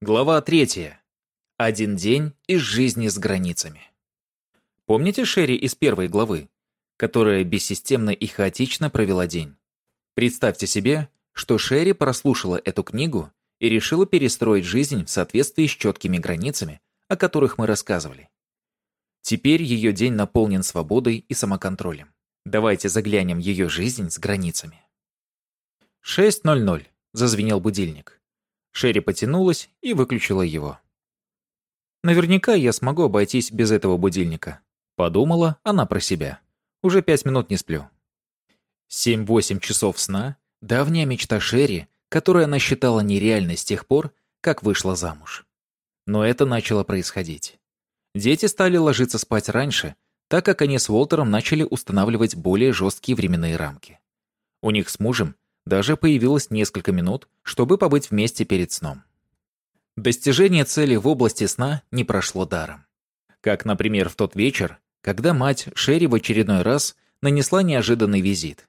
Глава третья. Один день из жизни с границами. Помните Шерри из первой главы, которая бессистемно и хаотично провела день? Представьте себе, что Шерри прослушала эту книгу и решила перестроить жизнь в соответствии с четкими границами, о которых мы рассказывали. Теперь ее день наполнен свободой и самоконтролем. Давайте заглянем ее жизнь с границами. 6.00. Зазвенел будильник. Шерри потянулась и выключила его. «Наверняка я смогу обойтись без этого будильника», — подумала она про себя. «Уже пять минут не сплю». Семь-восемь часов сна — давняя мечта Шерри, которую она считала нереальной с тех пор, как вышла замуж. Но это начало происходить. Дети стали ложиться спать раньше, так как они с Уолтером начали устанавливать более жесткие временные рамки. У них с мужем даже появилось несколько минут, чтобы побыть вместе перед сном. Достижение цели в области сна не прошло даром. Как, например, в тот вечер, когда мать Шерри в очередной раз нанесла неожиданный визит.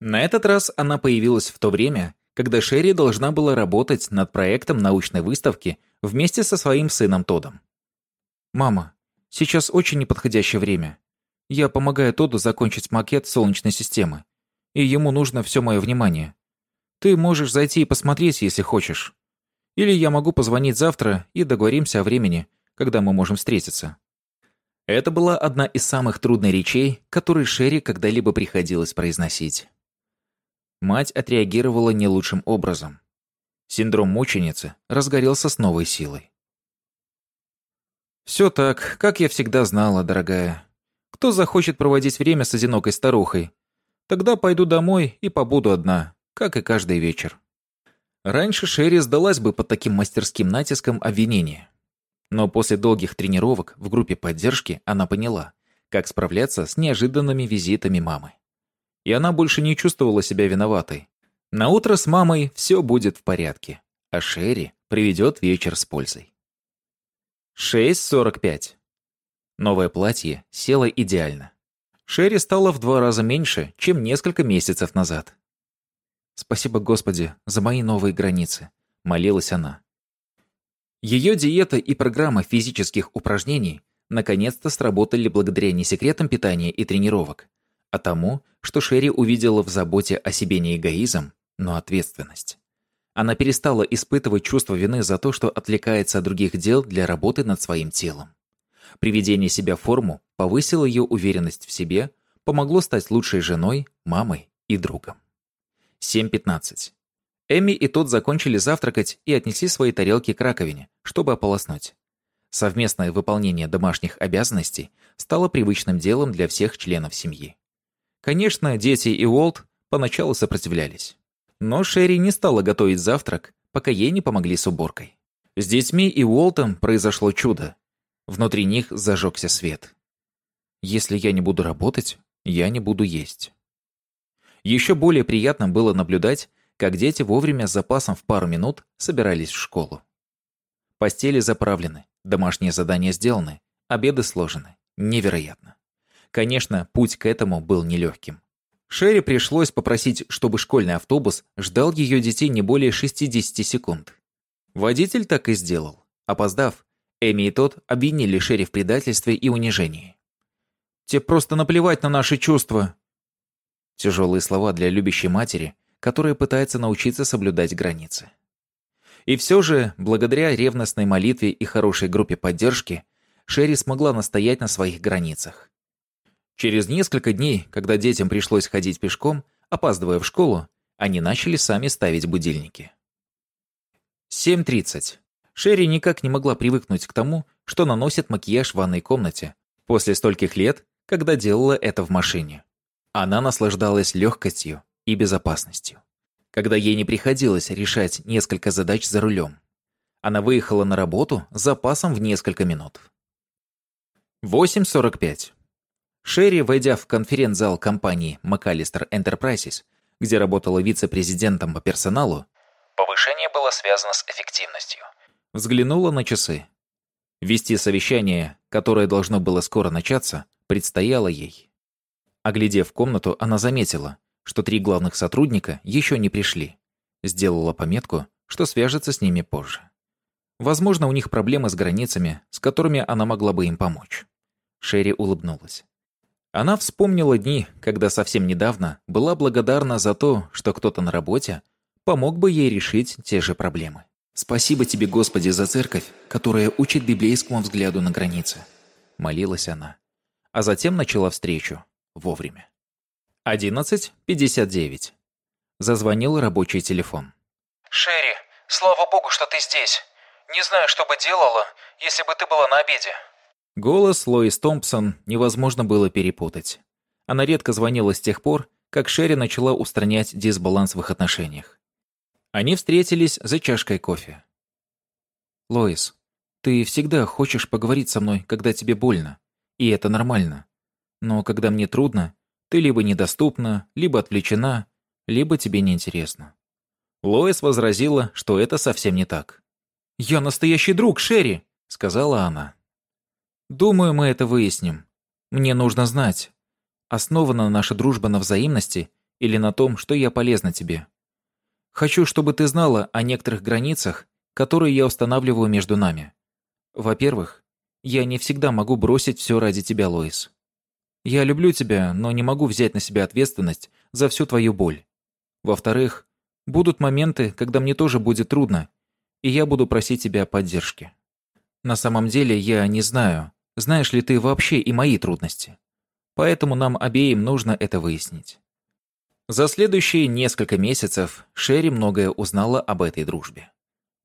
На этот раз она появилась в то время, когда Шерри должна была работать над проектом научной выставки вместе со своим сыном Тодом. «Мама, сейчас очень неподходящее время. Я помогаю Тоду закончить макет Солнечной системы и ему нужно все мое внимание. Ты можешь зайти и посмотреть, если хочешь. Или я могу позвонить завтра и договоримся о времени, когда мы можем встретиться». Это была одна из самых трудных речей, которые Шерри когда-либо приходилось произносить. Мать отреагировала не лучшим образом. Синдром мученицы разгорелся с новой силой. «Все так, как я всегда знала, дорогая. Кто захочет проводить время с одинокой старухой, Тогда пойду домой и побуду одна, как и каждый вечер. Раньше Шерри сдалась бы под таким мастерским натиском обвинения. Но после долгих тренировок в группе поддержки она поняла, как справляться с неожиданными визитами мамы. И она больше не чувствовала себя виноватой. На утро с мамой все будет в порядке, а Шерри приведет вечер с пользой. 6.45. Новое платье село идеально. Шерри стала в два раза меньше, чем несколько месяцев назад. «Спасибо, Господи, за мои новые границы», — молилась она. Ее диета и программа физических упражнений наконец-то сработали благодаря не секретам питания и тренировок, а тому, что Шерри увидела в заботе о себе не эгоизм, но ответственность. Она перестала испытывать чувство вины за то, что отвлекается от других дел для работы над своим телом. Приведение себя в форму повысило ее уверенность в себе, помогло стать лучшей женой, мамой и другом. 7.15. Эми и тот закончили завтракать и отнесли свои тарелки к раковине, чтобы ополоснуть. Совместное выполнение домашних обязанностей стало привычным делом для всех членов семьи. Конечно, дети и Уолт поначалу сопротивлялись. Но Шерри не стала готовить завтрак, пока ей не помогли с уборкой. С детьми и Уолтом произошло чудо. Внутри них зажегся свет. Если я не буду работать, я не буду есть. Еще более приятно было наблюдать, как дети вовремя с запасом в пару минут собирались в школу. Постели заправлены, домашние задания сделаны, обеды сложены. Невероятно. Конечно, путь к этому был нелегким. Шерри пришлось попросить, чтобы школьный автобус ждал ее детей не более 60 секунд. Водитель так и сделал. Опоздав, Эми и тот обвинили Шерри в предательстве и унижении. «Тебе просто наплевать на наши чувства!» Тяжелые слова для любящей матери, которая пытается научиться соблюдать границы. И все же, благодаря ревностной молитве и хорошей группе поддержки, Шерри смогла настоять на своих границах. Через несколько дней, когда детям пришлось ходить пешком, опаздывая в школу, они начали сами ставить будильники. 7.30. Шерри никак не могла привыкнуть к тому, что наносит макияж в ванной комнате, после стольких лет, когда делала это в машине. Она наслаждалась легкостью и безопасностью, когда ей не приходилось решать несколько задач за рулем. Она выехала на работу с запасом в несколько минут. 8.45. Шерри, войдя в конференц-зал компании McAllister Enterprises, где работала вице-президентом по персоналу, повышение было связано с эффективностью, Взглянула на часы. Вести совещание, которое должно было скоро начаться, предстояло ей. Оглядев комнату, она заметила, что три главных сотрудника еще не пришли. Сделала пометку, что свяжется с ними позже. Возможно, у них проблемы с границами, с которыми она могла бы им помочь. Шерри улыбнулась. Она вспомнила дни, когда совсем недавно была благодарна за то, что кто-то на работе помог бы ей решить те же проблемы. «Спасибо тебе, Господи, за церковь, которая учит библейскому взгляду на границы», — молилась она. А затем начала встречу. Вовремя. 11.59. Зазвонил рабочий телефон. «Шерри, слава богу, что ты здесь. Не знаю, что бы делала, если бы ты была на обеде». Голос Лоис Томпсон невозможно было перепутать. Она редко звонила с тех пор, как Шерри начала устранять дисбаланс в их отношениях. Они встретились за чашкой кофе. «Лоис, ты всегда хочешь поговорить со мной, когда тебе больно, и это нормально. Но когда мне трудно, ты либо недоступна, либо отвлечена, либо тебе неинтересно». Лоис возразила, что это совсем не так. «Я настоящий друг, Шерри!» — сказала она. «Думаю, мы это выясним. Мне нужно знать, основана наша дружба на взаимности или на том, что я полезна тебе. Хочу, чтобы ты знала о некоторых границах, которые я устанавливаю между нами. Во-первых, я не всегда могу бросить все ради тебя, Лоис. Я люблю тебя, но не могу взять на себя ответственность за всю твою боль. Во-вторых, будут моменты, когда мне тоже будет трудно, и я буду просить тебя о поддержке. На самом деле я не знаю, знаешь ли ты вообще и мои трудности. Поэтому нам обеим нужно это выяснить. За следующие несколько месяцев Шерри многое узнала об этой дружбе.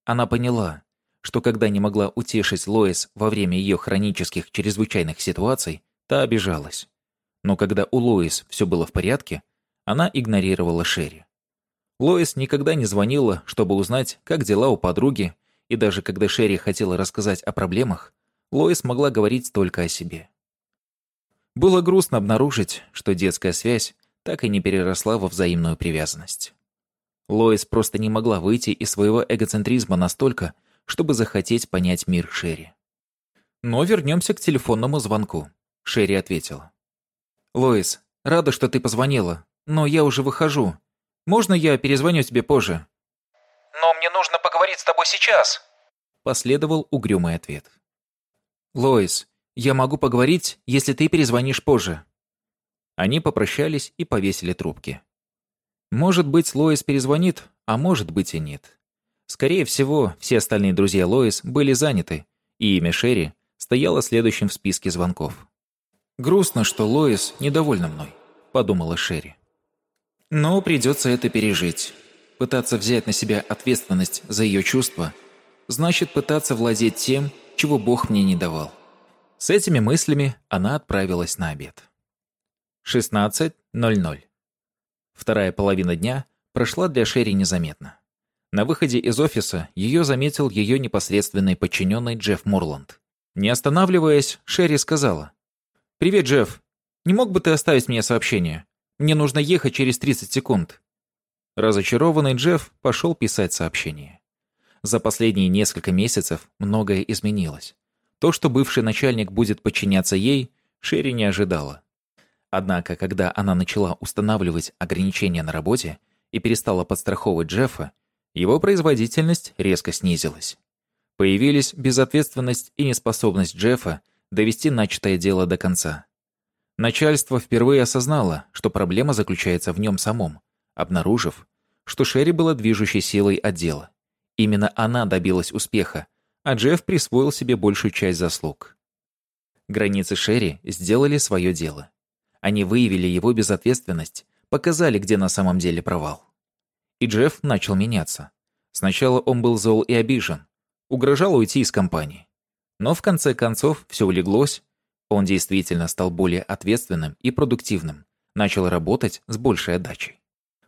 Она поняла, что когда не могла утешить Лоис во время ее хронических чрезвычайных ситуаций, та обижалась. Но когда у Лоис все было в порядке, она игнорировала Шерри. Лоис никогда не звонила, чтобы узнать, как дела у подруги, и даже когда Шерри хотела рассказать о проблемах, Лоис могла говорить только о себе. Было грустно обнаружить, что детская связь так и не переросла во взаимную привязанность. Лоис просто не могла выйти из своего эгоцентризма настолько, чтобы захотеть понять мир Шерри. Но вернемся к телефонному звонку. Шерри ответила. «Лоис, рада, что ты позвонила, но я уже выхожу. Можно я перезвоню тебе позже?» «Но мне нужно поговорить с тобой сейчас», — последовал угрюмый ответ. «Лоис, я могу поговорить, если ты перезвонишь позже». Они попрощались и повесили трубки. Может быть, Лоис перезвонит, а может быть и нет. Скорее всего, все остальные друзья Лоис были заняты, и имя Шерри стояло следующим в списке звонков. «Грустно, что Лоис недовольна мной», — подумала Шерри. «Но придется это пережить. Пытаться взять на себя ответственность за ее чувства значит пытаться владеть тем, чего Бог мне не давал». С этими мыслями она отправилась на обед. 16.00. Вторая половина дня прошла для Шерри незаметно. На выходе из офиса ее заметил ее непосредственный подчиненный Джефф Морланд. Не останавливаясь, Шерри сказала. «Привет, Джефф. Не мог бы ты оставить мне сообщение? Мне нужно ехать через 30 секунд». Разочарованный Джефф пошел писать сообщение. За последние несколько месяцев многое изменилось. То, что бывший начальник будет подчиняться ей, Шерри не ожидала. Однако, когда она начала устанавливать ограничения на работе и перестала подстраховывать Джеффа, его производительность резко снизилась. Появились безответственность и неспособность Джеффа довести начатое дело до конца. Начальство впервые осознало, что проблема заключается в нем самом, обнаружив, что Шерри была движущей силой отдела. Именно она добилась успеха, а Джефф присвоил себе большую часть заслуг. Границы Шерри сделали свое дело. Они выявили его безответственность, показали, где на самом деле провал. И Джефф начал меняться. Сначала он был зол и обижен, угрожал уйти из компании. Но в конце концов все улеглось, он действительно стал более ответственным и продуктивным, начал работать с большей отдачей.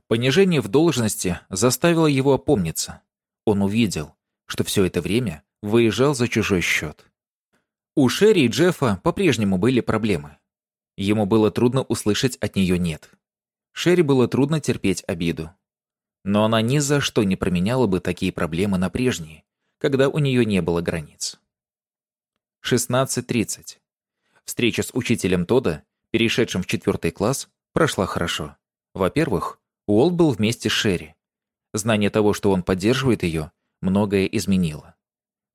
Понижение в должности заставило его опомниться. Он увидел, что все это время выезжал за чужой счет. У Шерри и Джеффа по-прежнему были проблемы. Ему было трудно услышать от нее «нет». Шерри было трудно терпеть обиду. Но она ни за что не променяла бы такие проблемы на прежние, когда у нее не было границ. 16.30. Встреча с учителем Тода, перешедшим в четвертый класс, прошла хорошо. Во-первых, Уолт был вместе с Шерри. Знание того, что он поддерживает ее, многое изменило.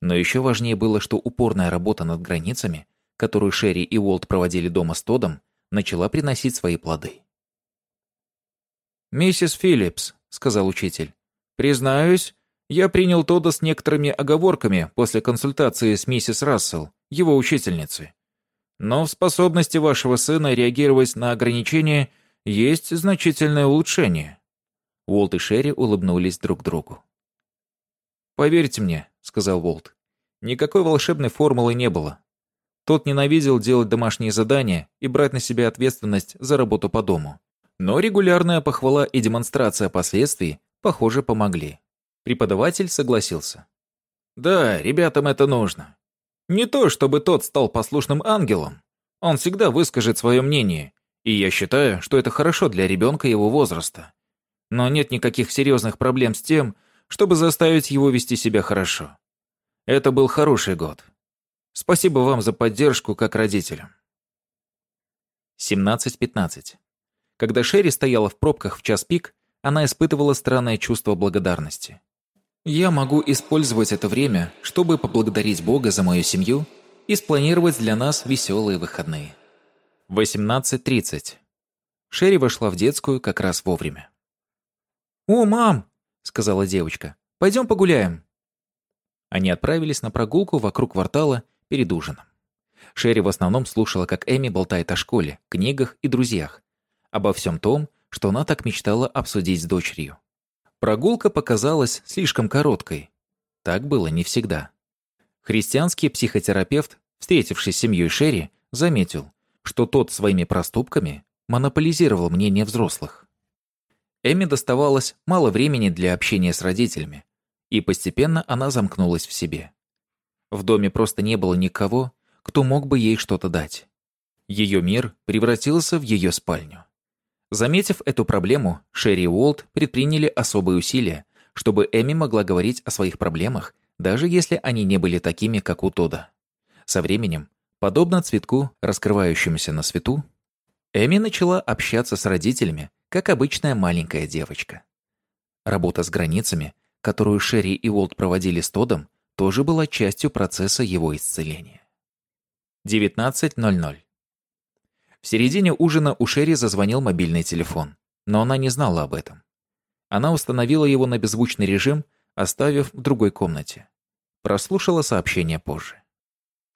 Но еще важнее было, что упорная работа над границами, которую Шерри и Уолт проводили дома с Тодом, начала приносить свои плоды. «Миссис Филлипс», — сказал учитель, — «признаюсь, я принял Тода с некоторыми оговорками после консультации с миссис Рассел, его учительницей. Но в способности вашего сына реагировать на ограничения есть значительное улучшение». Уолт и Шерри улыбнулись друг другу. «Поверьте мне», — сказал Уолт, — «никакой волшебной формулы не было. Тот ненавидел делать домашние задания и брать на себя ответственность за работу по дому. Но регулярная похвала и демонстрация последствий, похоже, помогли. Преподаватель согласился. «Да, ребятам это нужно. Не то, чтобы тот стал послушным ангелом. Он всегда выскажет свое мнение, и я считаю, что это хорошо для ребенка его возраста. Но нет никаких серьезных проблем с тем, чтобы заставить его вести себя хорошо. Это был хороший год. Спасибо вам за поддержку как родителям. 17.15. Когда Шерри стояла в пробках в час пик, она испытывала странное чувство благодарности. «Я могу использовать это время, чтобы поблагодарить Бога за мою семью и спланировать для нас веселые выходные». 18.30. Шерри вошла в детскую как раз вовремя. «О, мам!» — сказала девочка. «Пойдем погуляем». Они отправились на прогулку вокруг квартала перед ужином. Шерри в основном слушала, как Эми болтает о школе, книгах и друзьях. Обо всем том, что она так мечтала обсудить с дочерью. Прогулка показалась слишком короткой. Так было не всегда. Христианский психотерапевт, встретившись с семьей Шерри, заметил, что тот своими проступками монополизировал мнение взрослых. Эми доставалось мало времени для общения с родителями, и постепенно она замкнулась в себе. В доме просто не было никого, кто мог бы ей что-то дать. Ее мир превратился в ее спальню. Заметив эту проблему, Шерри и Уолт предприняли особые усилия, чтобы Эми могла говорить о своих проблемах, даже если они не были такими, как у Тода. Со временем, подобно цветку, раскрывающемуся на свету, Эми начала общаться с родителями, как обычная маленькая девочка. Работа с границами, которую Шерри и Уолт проводили с Тодом, тоже была частью процесса его исцеления. 19.00. В середине ужина у Шерри зазвонил мобильный телефон, но она не знала об этом. Она установила его на беззвучный режим, оставив в другой комнате. Прослушала сообщение позже.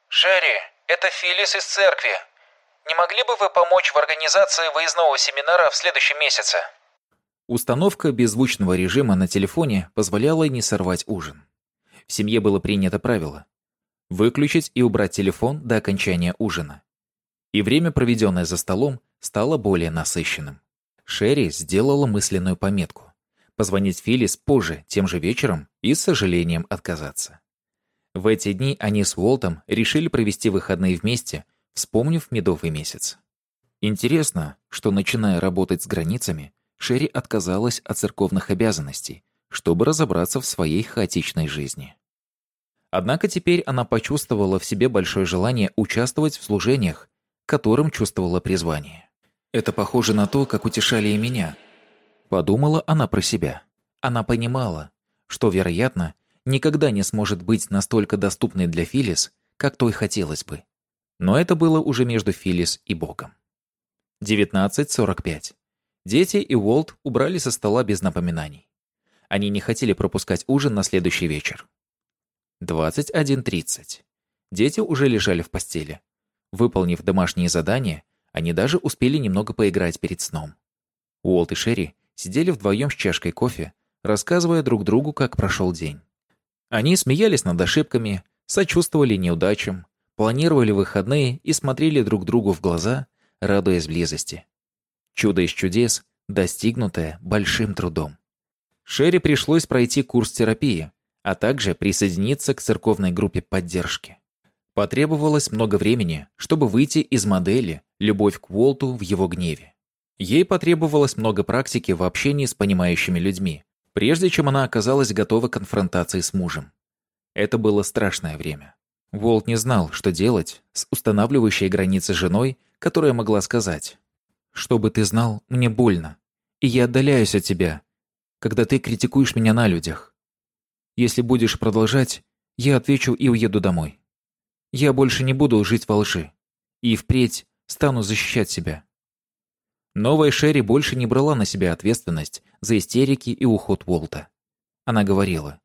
«Шерри, это Филлис из церкви. Не могли бы вы помочь в организации выездного семинара в следующем месяце?» Установка беззвучного режима на телефоне позволяла не сорвать ужин. В семье было принято правило – выключить и убрать телефон до окончания ужина. И время, проведенное за столом, стало более насыщенным. Шерри сделала мысленную пометку – позвонить Филлис позже, тем же вечером, и с сожалением отказаться. В эти дни они с Уолтом решили провести выходные вместе – вспомнив медовый месяц. Интересно, что, начиная работать с границами, Шерри отказалась от церковных обязанностей, чтобы разобраться в своей хаотичной жизни. Однако теперь она почувствовала в себе большое желание участвовать в служениях, которым чувствовала призвание. «Это похоже на то, как утешали и меня», — подумала она про себя. Она понимала, что, вероятно, никогда не сможет быть настолько доступной для Филис, как той хотелось бы. Но это было уже между Филлис и Богом. 19.45. Дети и Уолт убрали со стола без напоминаний. Они не хотели пропускать ужин на следующий вечер. 21.30. Дети уже лежали в постели. Выполнив домашние задания, они даже успели немного поиграть перед сном. Уолт и Шерри сидели вдвоем с чашкой кофе, рассказывая друг другу, как прошел день. Они смеялись над ошибками, сочувствовали неудачам, планировали выходные и смотрели друг другу в глаза, радуясь близости. Чудо из чудес, достигнутое большим трудом. Шерри пришлось пройти курс терапии, а также присоединиться к церковной группе поддержки. Потребовалось много времени, чтобы выйти из модели «Любовь к Уолту в его гневе». Ей потребовалось много практики в общении с понимающими людьми, прежде чем она оказалась готова к конфронтации с мужем. Это было страшное время. Волт не знал, что делать с устанавливающей границы женой, которая могла сказать «Чтобы ты знал, мне больно, и я отдаляюсь от тебя, когда ты критикуешь меня на людях. Если будешь продолжать, я отвечу и уеду домой. Я больше не буду жить во лжи. И впредь стану защищать себя. Новая Шерри больше не брала на себя ответственность за истерики и уход Уолта. Она говорила,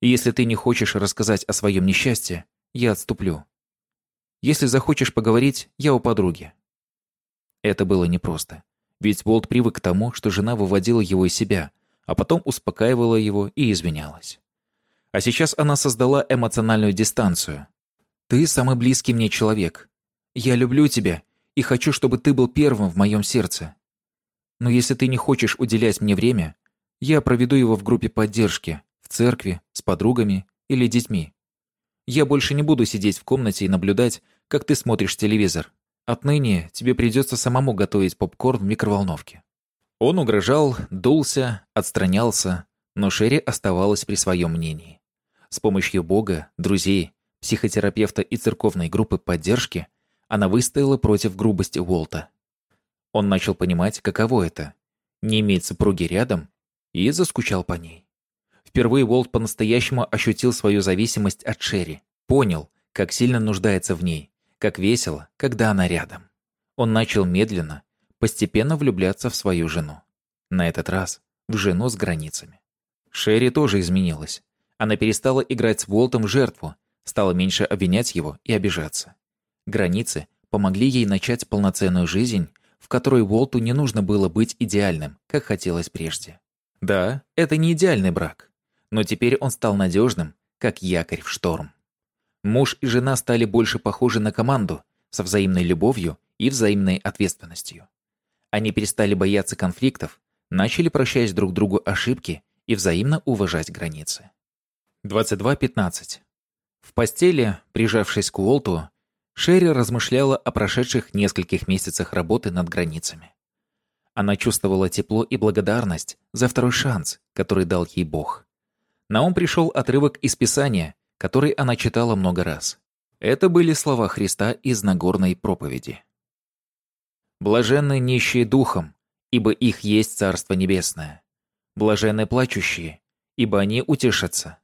«Если ты не хочешь рассказать о своем несчастье, я отступлю. Если захочешь поговорить, я у подруги». Это было непросто, ведь Уолт привык к тому, что жена выводила его из себя, а потом успокаивала его и извинялась. А сейчас она создала эмоциональную дистанцию. «Ты самый близкий мне человек. Я люблю тебя и хочу, чтобы ты был первым в моем сердце. Но если ты не хочешь уделять мне время, я проведу его в группе поддержки, в церкви, с подругами или детьми. Я больше не буду сидеть в комнате и наблюдать, как ты смотришь телевизор. Отныне тебе придется самому готовить попкорн в микроволновке». Он угрожал, дулся, отстранялся, но Шерри оставалась при своем мнении. С помощью Бога, друзей, психотерапевта и церковной группы поддержки она выстояла против грубости Уолта. Он начал понимать, каково это — не иметь супруги рядом, и заскучал по ней. Впервые Уолт по-настоящему ощутил свою зависимость от Шерри, понял, как сильно нуждается в ней, как весело, когда она рядом. Он начал медленно, постепенно влюбляться в свою жену. На этот раз в жену с границами. Шерри тоже изменилась. Она перестала играть с Уолтом жертву, стала меньше обвинять его и обижаться. Границы помогли ей начать полноценную жизнь, в которой Уолту не нужно было быть идеальным, как хотелось прежде. Да, это не идеальный брак, но теперь он стал надежным, как якорь в шторм. Муж и жена стали больше похожи на команду, со взаимной любовью и взаимной ответственностью. Они перестали бояться конфликтов, начали прощать друг другу ошибки и взаимно уважать границы. 22.15. В постели, прижавшись к Уолту, Шерри размышляла о прошедших нескольких месяцах работы над границами. Она чувствовала тепло и благодарность за второй шанс, который дал ей Бог. На ум пришел отрывок из Писания, который она читала много раз. Это были слова Христа из Нагорной проповеди. «Блаженны нищие духом, ибо их есть Царство Небесное. Блаженны плачущие, ибо они утешатся.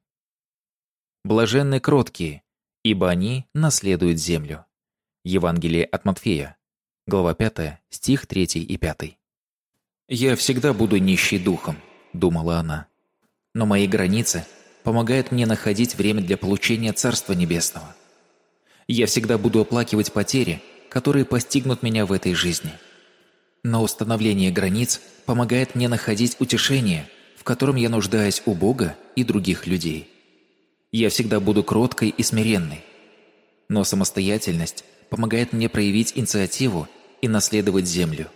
Блаженны кроткие, ибо они наследуют землю. Евангелие от Матфея, глава 5, стих 3 и 5. «Я всегда буду нищей духом», — думала она. «Но мои границы помогают мне находить время для получения Царства Небесного. Я всегда буду оплакивать потери, которые постигнут меня в этой жизни. Но установление границ помогает мне находить утешение, в котором я нуждаюсь у Бога и других людей». Я всегда буду кроткой и смиренной. Но самостоятельность помогает мне проявить инициативу и наследовать землю.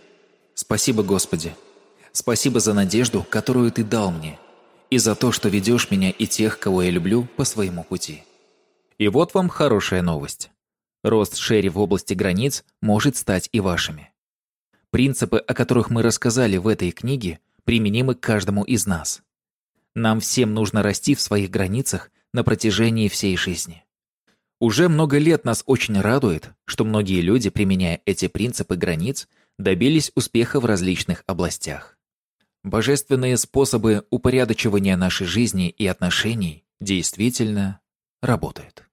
Спасибо, Господи. Спасибо за надежду, которую Ты дал мне, и за то, что ведешь меня и тех, кого я люблю, по своему пути. И вот вам хорошая новость. Рост Шерри в области границ может стать и вашими. Принципы, о которых мы рассказали в этой книге, применимы к каждому из нас. Нам всем нужно расти в своих границах на протяжении всей жизни. Уже много лет нас очень радует, что многие люди, применяя эти принципы границ, добились успеха в различных областях. Божественные способы упорядочивания нашей жизни и отношений действительно работают.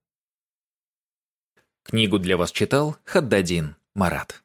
Книгу для вас читал Хаддадин Марат.